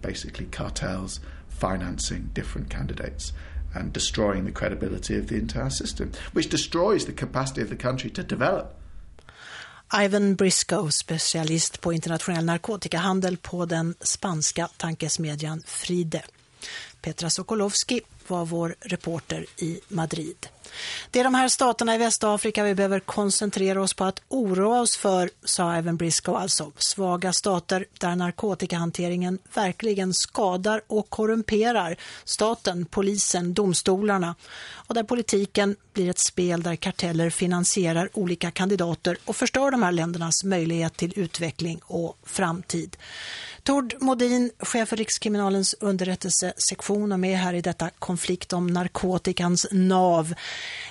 basically cartels financing different candidates and destroying the credibility of the entire system, which destroys the capacity of the country to develop.
Ivan Briscoe, specialist på internationell narkotikahandel på den spanska tankesmedjan Fride. Petra Sokolowski var vår reporter i Madrid. Det är de här staterna i Västafrika vi behöver koncentrera oss på att oroa oss för, sa Evan Briscoe alltså. Svaga stater där narkotikahanteringen verkligen skadar och korrumperar staten, polisen, domstolarna och där politiken blir ett spel där karteller finansierar olika kandidater och förstör de här ländernas möjlighet till utveckling och framtid. Tord Modin, chef för Rikskriminalens underrättelsesektion och med här i detta konflikt om narkotikans nav.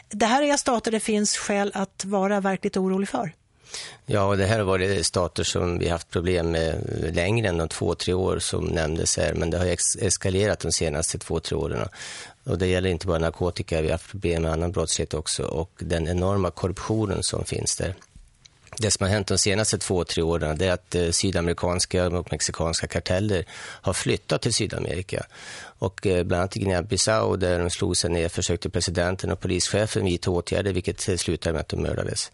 Det här är stater det finns skäl att vara verkligt orolig för.
Ja, det här har varit stater som vi haft problem med längre än de två, tre år som nämndes här. Men det har eskalerat de senaste två, tre åren. Och det gäller inte bara narkotika, vi har haft problem med annan brottslighet också. Och den enorma korruptionen som finns där det som har hänt de senaste två, tre åren är att eh, sydamerikanska och mexikanska karteller har flyttat till Sydamerika. Och eh, bland annat i Guinea-Bissau där de slog sig ner försökte presidenten och polischefen vidta åtgärder vilket eh, slutade med att de mördades.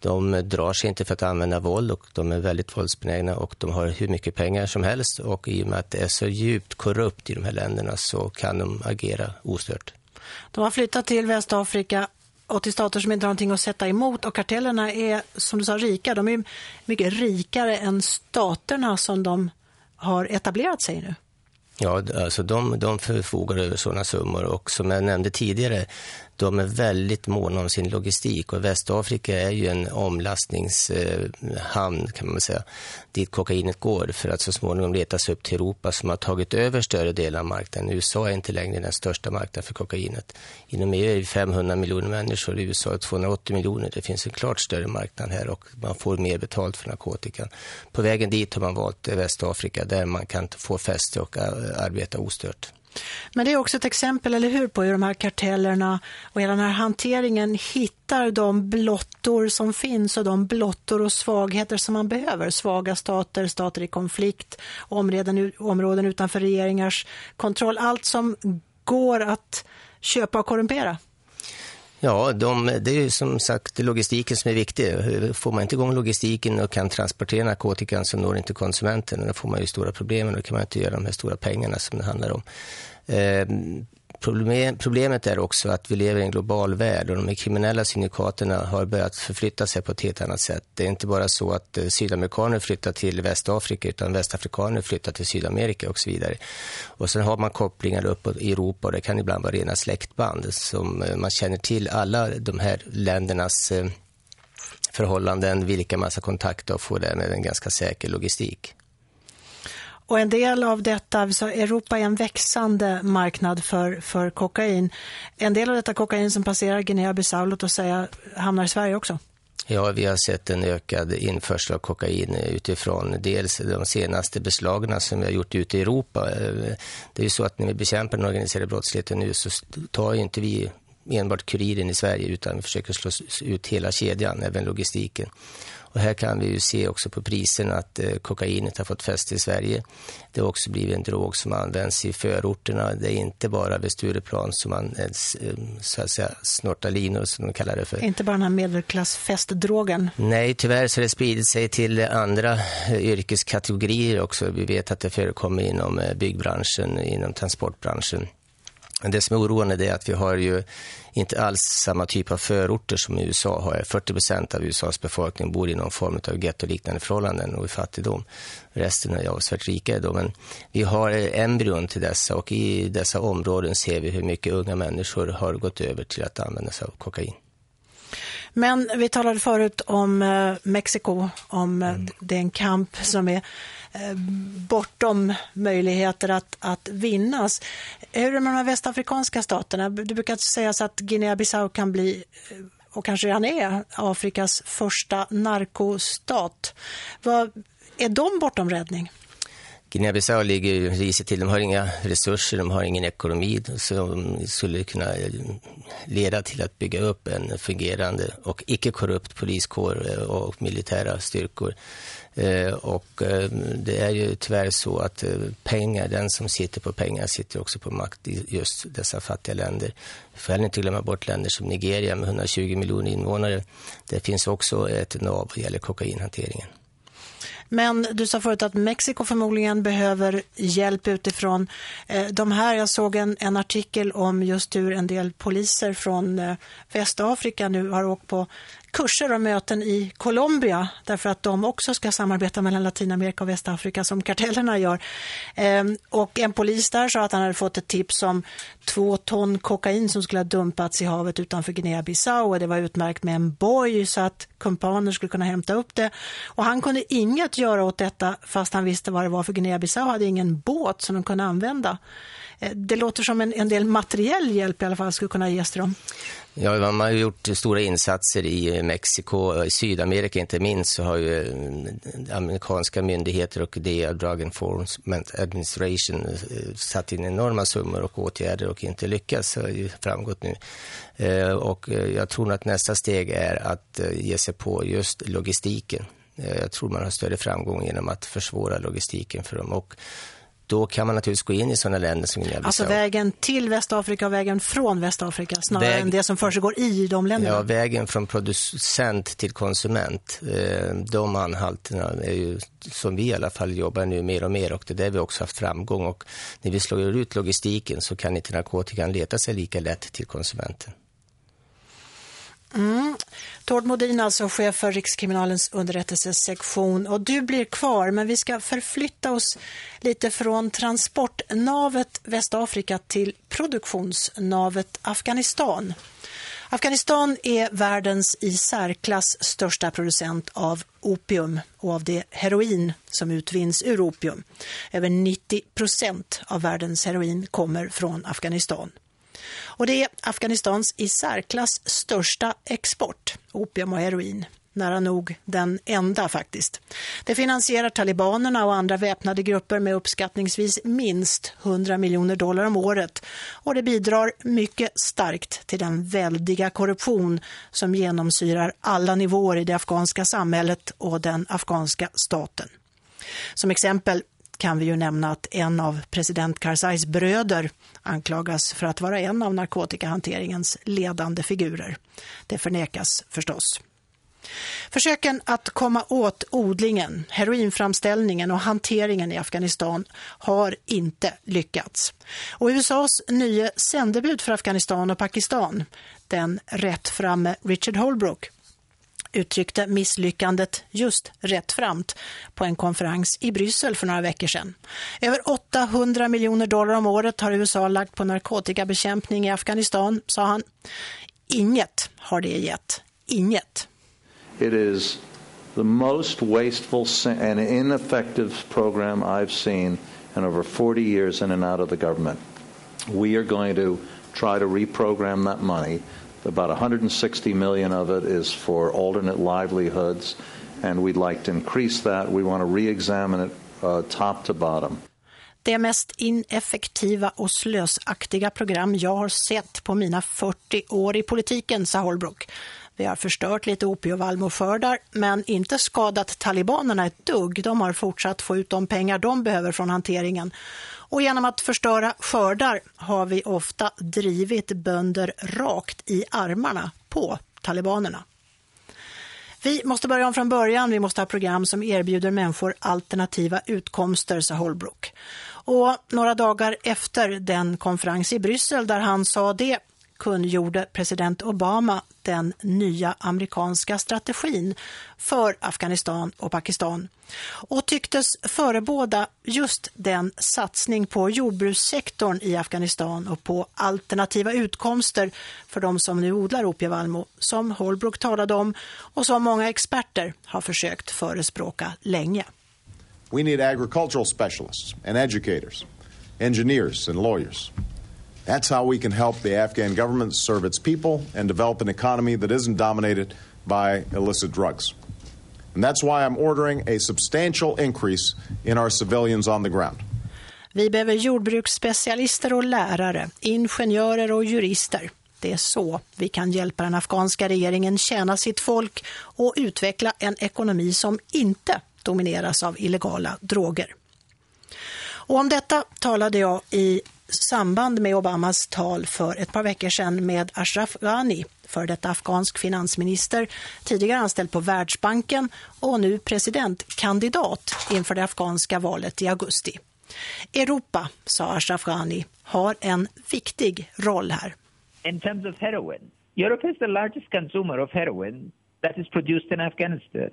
De drar sig inte för att använda våld och de är väldigt våldsbenägna och de har hur mycket pengar som helst och i och med att det är så djupt korrupt i de här länderna så kan de agera ostört.
De har flyttat till Västafrika och till stater som inte har någonting att sätta emot och kartellerna är som du sa rika. De är mycket rikare än staterna som de har etablerat sig nu.
Ja, alltså de, de förfogar över sådana summor och som jag nämnde tidigare, de är väldigt måna om sin logistik och Västafrika är ju en omlastningshamn kan man säga, dit kokainet går för att så småningom letas upp till Europa som har tagit över större delar av marknaden. USA är inte längre den största marknaden för kokainet. Inom EU är det 500 miljoner människor, i USA är 280 miljoner. Det finns en klart större marknad här och man får mer betalt för narkotikan. På vägen dit har man valt Västafrika där man kan få fäste och arbeta ostört.
Men det är också ett exempel, eller hur, på hur de här kartellerna och hela den här hanteringen hittar de blottor som finns och de blottor och svagheter som man behöver. Svaga stater, stater i konflikt, områden, områden utanför regeringars kontroll. Allt som går att köpa och korrumpera.
Ja, de, det är ju som sagt logistiken som är viktig. Får man inte igång logistiken och kan transportera narkotikan så når inte konsumenten. Då får man ju stora problem och då kan man inte göra de här stora pengarna som det handlar om. Ehm, Problemet är också att vi lever i en global värld och de kriminella syndikaterna har börjat förflytta sig på ett helt annat sätt. Det är inte bara så att eh, sydamerikaner flyttar till Västafrika utan västafrikaner flyttar till Sydamerika och så vidare. Och sen har man kopplingar uppåt i Europa och det kan ibland vara rena släktband som eh, man känner till alla de här ländernas eh, förhållanden, vilka man ska kontakta och får därmed en ganska säker logistik.
Och en del av detta, så Europa är en växande marknad för, för kokain. En del av detta kokain som passerar Guinea-Bissau, låt oss säga, hamnar i Sverige också.
Ja, vi har sett en ökad införsel av kokain utifrån dels de senaste beslagna som vi har gjort ute i Europa. Det är ju så att när vi bekämpar den organiserade brottsligheten nu så tar inte vi enbart kuriren i Sverige utan vi försöker slå ut hela kedjan, även logistiken. Och här kan vi ju se också på priserna att eh, kokainet har fått fäste i Sverige. Det har också blivit en drog som används i förorterna. Det är inte bara vid Stureplan som man eh, så att säga snortar linor som de kallar det för.
Inte bara den här medelklassfestdrogen.
Nej, tyvärr så har det spridit sig till andra eh, yrkeskategorier också. Vi vet att det förekommer inom eh, byggbranschen, inom transportbranschen. Det som är oroande är att vi har ju inte alls samma typ av förorter som i USA har. 40 procent av USAs befolkning bor i någon form av gettoliknande förhållanden och i fattigdom. Resten är avsevärt rikare då. Men vi har embryon till dessa och i dessa områden ser vi hur mycket unga människor har gått över till att använda sig av kokain.
Men vi talade förut om eh, Mexiko, om eh, mm. det är en kamp som är Eh, bortom möjligheter att, att vinnas. Hur är det med de västafrikanska staterna? Det brukar sägas att Guinea-Bissau kan bli eh, och kanske redan är Afrikas första narkostat. Vad, är de bortom räddning?
Guinea-Bissau ligger ju risigt till. De har inga resurser, de har ingen ekonomi som skulle kunna leda till att bygga upp en fungerande och icke-korrupt poliskår eh, och militära styrkor. Eh, och eh, det är ju tyvärr så att pengar, den som sitter på pengar sitter också på makt i just dessa fattiga länder. Vi får heller inte glömma bort länder som Nigeria med 120 miljoner invånare. Det finns också ett nav vad gäller kokainhanteringen.
Men du sa förut att Mexiko förmodligen behöver hjälp utifrån. Eh, de här, jag såg en, en artikel om just hur en del poliser från eh, Västafrika nu har åkt på kurser och möten i Colombia därför att de också ska samarbeta mellan Latinamerika och Västafrika som kartellerna gör. Ehm, och en polis där sa att han hade fått ett tips om två ton kokain som skulle ha dumpats i havet utanför Guinea-Bissau och det var utmärkt med en boj så att kumpaner skulle kunna hämta upp det. Och han kunde inget göra åt detta fast han visste vad det var för Guinea-Bissau hade ingen båt som de kunde använda. Eh, det låter som en, en del materiell hjälp i alla fall skulle kunna ges till dem.
Ja, man har gjort stora insatser i eh, Mexiko, i Sydamerika inte minst så har ju eh, amerikanska myndigheter och DEA, Drug Enforcement Administration, satt in enorma summor och åtgärder och inte lyckats, har ju framgått nu. Och jag tror att nästa steg är att ge sig på just logistiken. Jag tror man har större framgång genom att försvåra logistiken för dem och då kan man naturligtvis gå in i sådana länder som Guinea-Bissau.
Alltså vägen till Västafrika och vägen från Västafrika snarare Väg... än det som försiggår i de länderna?
Ja, vägen från producent till konsument. Eh, de anhalterna är ju som vi i alla fall jobbar nu mer och mer och det är där vi också haft framgång och när vi slår ut logistiken så kan inte narkotikan leta sig lika lätt till konsumenten.
Mm. Tord Modin, alltså chef för Rikskriminalens underrättelsesektion. Och du blir kvar, men vi ska förflytta oss lite från transportnavet Västafrika till produktionsnavet Afghanistan. Afghanistan är världens i särklass största producent av opium och av det heroin som utvinns ur opium. Över 90 procent av världens heroin kommer från Afghanistan. Och det är Afghanistans i särklass största export, opium och heroin. Nära nog den enda faktiskt. Det finansierar talibanerna och andra väpnade grupper med uppskattningsvis minst 100 miljoner dollar om året. Och det bidrar mycket starkt till den väldiga korruption som genomsyrar alla nivåer i det afghanska samhället och den afghanska staten. Som exempel kan vi ju nämna att en av president Karzais bröder anklagas för att vara en av narkotikahanteringens ledande figurer. Det förnekas förstås. Försöken att komma åt odlingen, heroinframställningen och hanteringen i Afghanistan har inte lyckats. Och USAs nya sändebud för Afghanistan och Pakistan, den rättframme Richard Holbrooke, uttryckte misslyckandet just rättframt på en konferens i Bryssel för några veckor sedan. Över 800 miljoner dollar om året har USA lagt på narkotikabekämpning i Afghanistan, sa han. Inget har det gett. Inget.
It is the most wasteful and ineffective program I've seen in over 40 years in and out of the government. We are going to try to reprogram that money About 160 million of it is for alternate livelihoods, and we'd like to increase that. We want to re-examine it uh, top to bottom.
Det mest ineffektiva och slösaktiga program jag har sett på mina 40 år i politiken, sa Holbrook. Vi har förstört lite opiovallmoskördar men inte skadat talibanerna ett dugg. De har fortsatt få ut de pengar de behöver från hanteringen. Och genom att förstöra skördar har vi ofta drivit bönder rakt i armarna på talibanerna. Vi måste börja om från början. Vi måste ha program som erbjuder människor alternativa utkomster, sa Holbrook. Och några dagar efter den konferens i Bryssel där han sa det kungjorde president Obama den nya amerikanska strategin för Afghanistan och Pakistan och tycktes förebåda just den satsning på jordbrukssektorn i Afghanistan och på alternativa utkomster för de som nu odlar opievallmo som Holbrook talade om och som många experter har försökt förespråka länge.
We need agricultural specialists and educators, engineers and lawyers. That's how we can help the Afghan government serve its people and develop an economy that isn't dominated by illicit drugs. And that's why I'm ordering a substantial increase in our civilians on the ground.
Vi behöver jordbruksspecialister och lärare, ingenjörer och jurister. Det är så vi kan hjälpa den afghanska regeringen tjäna sitt folk och utveckla en ekonomi som inte domineras av illegala droger. Och om detta talade jag i samband med Obamas tal för ett par veckor sedan med Ashraf Ghani, för detta afghansk finansminister, tidigare anställd på Världsbanken och nu presidentkandidat inför det afghanska valet i augusti. Europa, sa Ashraf Ghani, har en viktig roll här.
In terms of heroin, Europe is the largest consumer of heroin that is produced in Afghanistan.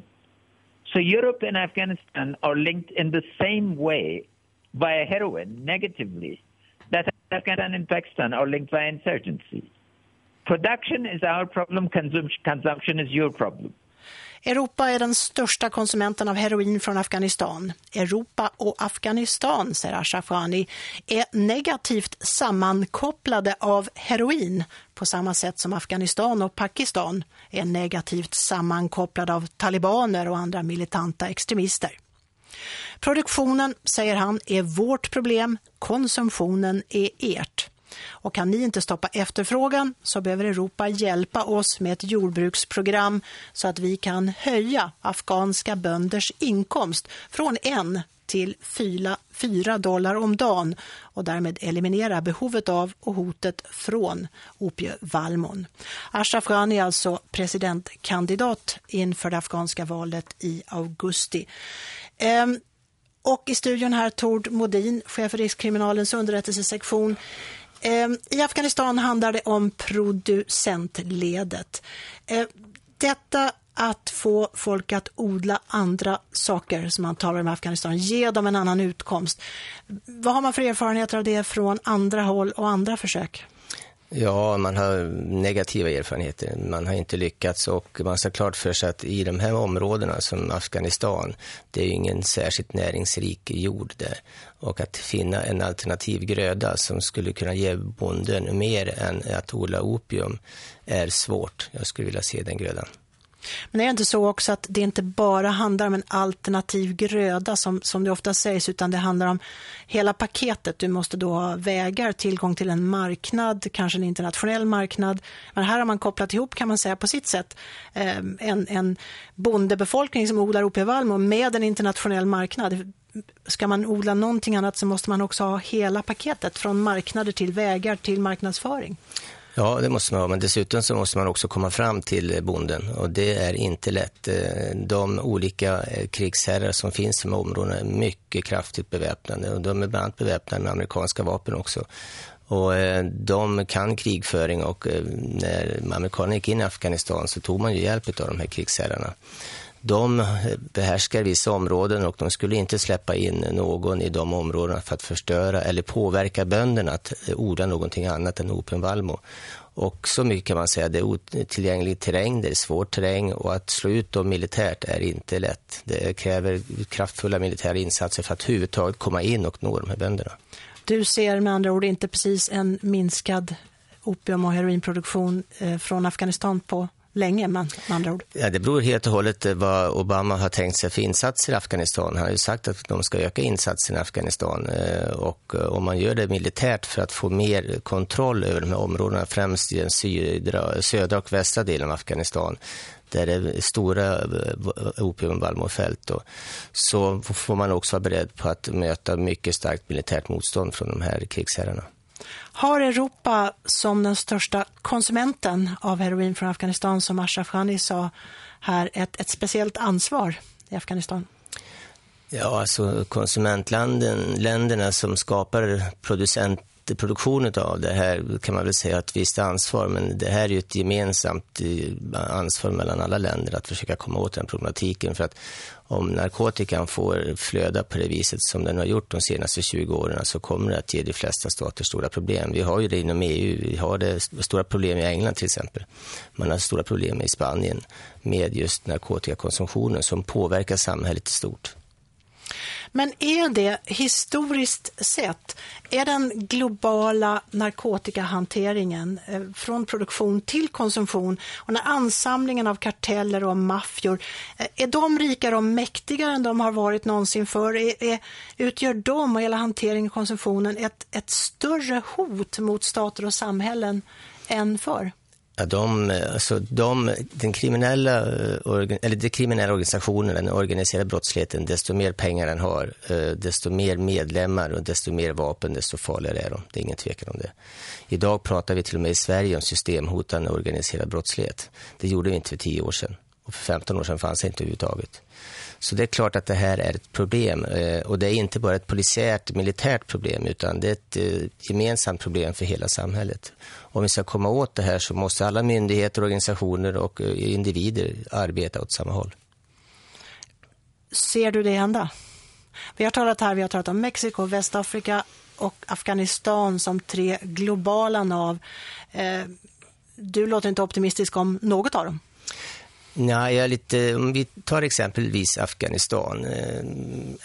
So Europe and Afghanistan are linked in the same way via heroin negatively that Afghanistan Pakistan are linked by insurgency. Production is our problem, consumption is your problem.
Europa är den största konsumenten av heroin från Afghanistan. Europa och Afghanistan, säger Ashraf Ghani, är negativt sammankopplade av heroin på samma sätt som Afghanistan och Pakistan är negativt sammankopplade av talibaner och andra militanta extremister. Produktionen, säger han, är vårt problem, konsumtionen är ert. Och kan ni inte stoppa efterfrågan så behöver Europa hjälpa oss med ett jordbruksprogram så att vi kan höja afghanska bönders inkomst från en till fyra dollar om dagen och därmed eliminera behovet av och hotet från opievallmon. Ashraf Ghani är alltså presidentkandidat inför det afghanska valet i augusti. Ehm, och i studion här Tord Modin, chef för Rikskriminalens underrättelsesektion. Ehm, I Afghanistan handlar det om producentledet. Ehm, detta att få folk att odla andra saker som man talar om i Afghanistan, ge dem en annan utkomst. Vad har man för erfarenheter av det från andra håll och andra försök?
Ja, man har negativa erfarenheter. Man har inte lyckats och man ska klart för sig att i de här områdena som Afghanistan, det är ju ingen särskilt näringsrik jord där. Och att finna en alternativ gröda som skulle kunna ge bonden mer än att odla opium är svårt. Jag skulle vilja se den grödan.
Men är det inte så också att det inte bara handlar om en alternativ gröda som, som det ofta sägs utan det handlar om hela paketet. Du måste då ha vägar, tillgång till en marknad, kanske en internationell marknad. Men här har man kopplat ihop kan man säga på sitt sätt eh, en, en bondebefolkning som odlar opievallmo med en internationell marknad. Ska man odla någonting annat så måste man också ha hela paketet från marknader till vägar till marknadsföring.
Ja, det måste man ha. Men dessutom så måste man också komma fram till eh, bonden. Och det är inte lätt. Eh, de olika eh, krigsherrar som finns i de här områdena är mycket kraftigt beväpnade. Och de är bland annat beväpnade med amerikanska vapen också. Och de kan krigföring och när amerikanerna gick in i Afghanistan så tog man ju hjälp av de här krigsherrarna de behärskar vissa områden och de skulle inte släppa in någon i de områdena för att förstöra eller påverka bönderna att odla någonting annat än opiumvalmo. Och så mycket kan man säga, det är otillgänglig terräng, det är svår terräng och att slå ut dem militärt är inte lätt. Det kräver kraftfulla militära insatser för att överhuvudtaget komma in och nå de här bönderna.
Du ser med andra ord inte precis en minskad opium- och heroinproduktion eh, från Afghanistan på länge med andra ord?
Ja, det beror helt och hållet eh, vad Obama har tänkt sig för insatser i Afghanistan. Han har ju sagt att de ska öka insatserna i Afghanistan eh, och eh, om man gör det militärt för att få mer kontroll över de här områdena, främst i den södra, södra och västra delen av Afghanistan, där det är stora opiumvallmofält så får man också vara beredd på att möta mycket starkt militärt motstånd från de här krigsherrarna.
Har Europa som den största konsumenten av heroin från Afghanistan, som Ashraf Ghani sa här, ett, ett speciellt ansvar i Afghanistan?
Ja, alltså konsumentländerna som skapar producent produktionen av det här kan man väl säga ett visst ansvar men det här är ju ett gemensamt eh, ansvar mellan alla länder att försöka komma åt den problematiken för att om narkotikan får flöda på det viset som den har gjort de senaste 20 åren så kommer det att ge de flesta stater stora problem. Vi har ju det inom EU, vi har det stora problem i England till exempel. Man har stora problem i Spanien med just narkotikakonsumtionen som påverkar samhället i stort.
Men är det historiskt sett, är den globala narkotikahanteringen eh, från produktion till konsumtion och när ansamlingen av karteller och maffior, eh, är de rikare och mäktigare än de har varit någonsin förr? Är, är, utgör de och hela hanteringen och konsumtionen ett, ett större hot mot stater och samhällen än förr?
Ja, de, alltså de, den kriminella, eh, eller de kriminella organisationen, den organiserade brottsligheten, desto mer pengar den har, eh, desto mer medlemmar och desto mer vapen, desto farligare är de. Det är ingen tvekan om det. Idag pratar vi till och med i Sverige om systemhotande organiserad brottslighet. Det gjorde vi inte för tio år sedan. Och för 15 år sedan fanns det inte överhuvudtaget. Så det är klart att det här är ett problem. Eh, och det är inte bara ett polisiärt, militärt problem utan det är ett eh, gemensamt problem för hela samhället om vi ska komma åt det här så måste alla myndigheter, organisationer och eh, individer arbeta åt samma håll.
Ser du det hända? Vi har talat här, vi har talat om Mexiko, Västafrika och Afghanistan som tre globala nav. Du låter inte optimistisk om något av dem.
Ja, jag lite, om vi tar exempelvis Afghanistan. Eh,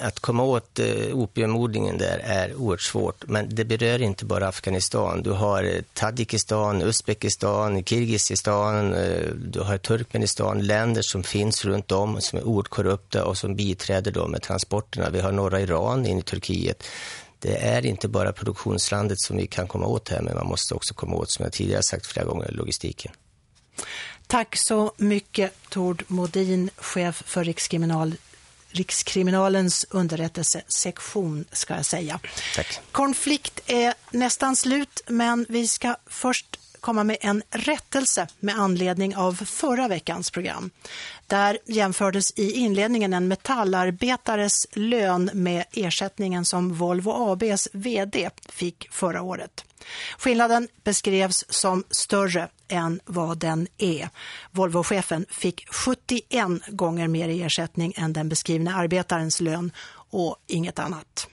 att komma åt eh, opiumodlingen där är oerhört svårt. Men det berör inte bara Afghanistan. Du har eh, Tadzjikistan, Uzbekistan, Kirgizistan, du har Turkmenistan. Länder som finns runt om som är oerhört korrupta och som biträder dem med transporterna. Vi har norra Iran in i Turkiet. Det är inte bara produktionslandet som vi kan komma åt här men man måste också komma åt, som jag tidigare sagt flera gånger, logistiken.
Tack så mycket Tord Modin, chef för Rikskriminal Rikskriminalens underrättelsesektion ska jag säga.
Tack.
Konflikt är nästan slut men vi ska först komma med en rättelse med anledning av förra veckans program. Där jämfördes i inledningen en metallarbetares lön med ersättningen som Volvo ABs vd fick förra året. Skillnaden beskrevs som större än vad den är. Volvo-chefen fick 71 gånger mer i ersättning än den beskrivna arbetarens lön och inget annat.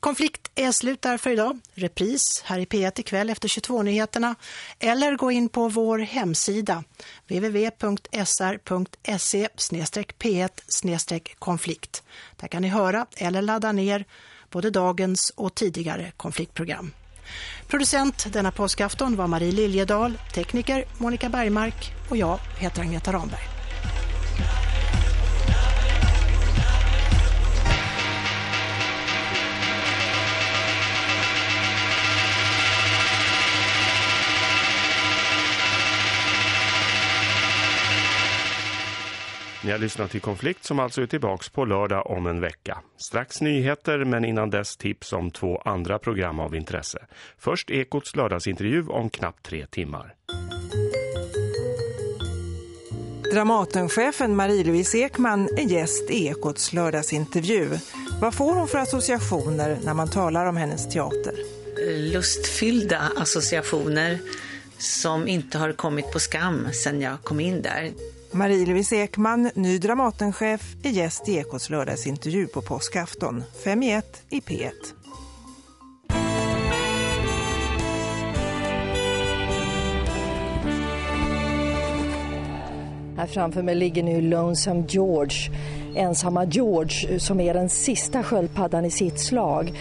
Konflikt är slut där för idag. Repris här i P1 ikväll efter 22-nyheterna. Eller gå in på vår hemsida www.sr.se p1-konflikt. Där kan ni höra eller ladda ner både dagens och tidigare konfliktprogram. Producent denna påskafton var Marie Liljedal, tekniker Monica Bergmark och jag heter Agneta Ramberg.
Ni har lyssnat till Konflikt som alltså är tillbaks på lördag om en vecka. Strax nyheter men innan dess tips om två andra program av intresse. Först Ekots lördagsintervju om knappt tre timmar.
Dramatenchefen Marie-Louise Ekman är gäst i Ekots lördagsintervju. Vad får hon för associationer när man talar om hennes teater?
Lustfyllda associationer som inte har kommit på skam sedan jag kom in där.
Marie-Louise Ekman, ny Dramatenchef, är gäst i Ekots lördagsintervju på påskafton. 5 i 1 i P1.
Här framför mig ligger nu Lonesome George, ensamma George som är den sista sköldpaddan i sitt slag.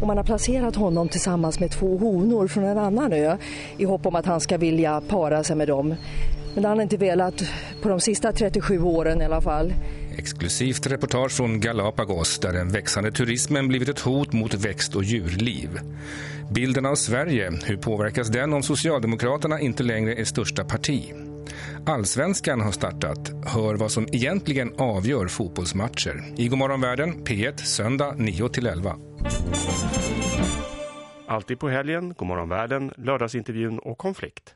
Och man har placerat honom tillsammans med två honor från en annan ö i hopp om att han ska vilja para sig med dem. Men det har han inte velat på de sista 37 åren i alla fall.
Exklusivt reportage från Galapagos där den växande turismen blivit ett hot mot växt- och djurliv. Bilden av Sverige, hur påverkas den om Socialdemokraterna inte längre är största parti? Allsvenskan har startat. Hör vad som egentligen avgör fotbollsmatcher. I Godmorgon världen, P1, söndag 9-11.
Alltid på helgen, Godmorgon världen, lördagsintervjun och konflikt.